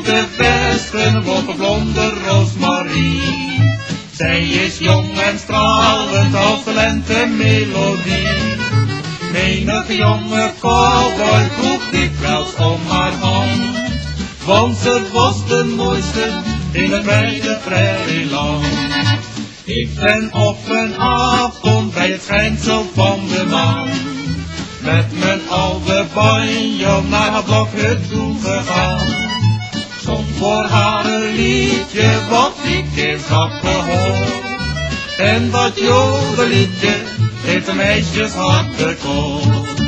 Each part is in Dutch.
De vesten op een blonde Rosmarie. Zij is jong en stralend als de lentemelodie. Menige jonge cowboy vroeg dikwijls om haar hand. Want ze was de mooiste in het wijde prairieland. Ik ben op een avond bij het schijnsel van de maan. Met mijn oude banjo naar het blokje toe gegaan. Voor haar een liedje wat ik eens had gehoord. En dat jodeliedje heeft de meisjes hart gekocht.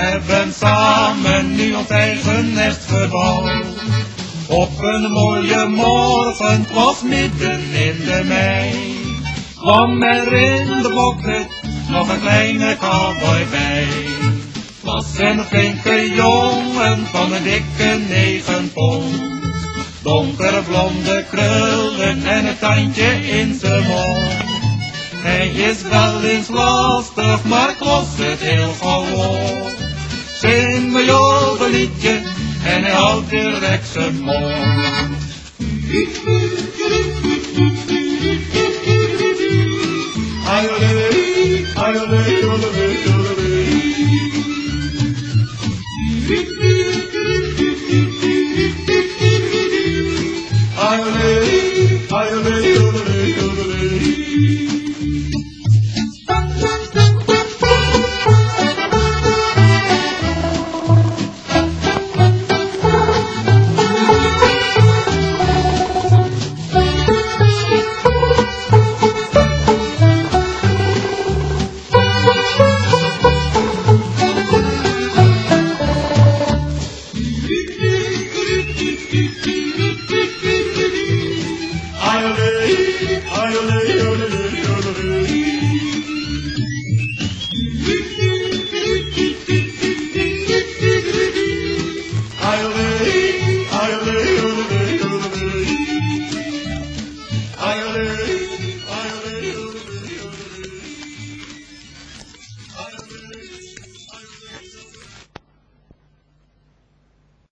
Hebben samen nu ons eigen nest gebouwd. Op een mooie morgen, het was midden in de mei. Kwam er in de bokhut nog een kleine cowboy bij. Was een flinke jongen van een dikke negen pond. Donkere blonde krullen en een tandje in zijn mond. Hij is wel eens lastig, maar kost het heel gewoon. zing mijn jovelliedje en hij houdt direct zijn mond. Ai, ai, ai, ai, Do, do, do.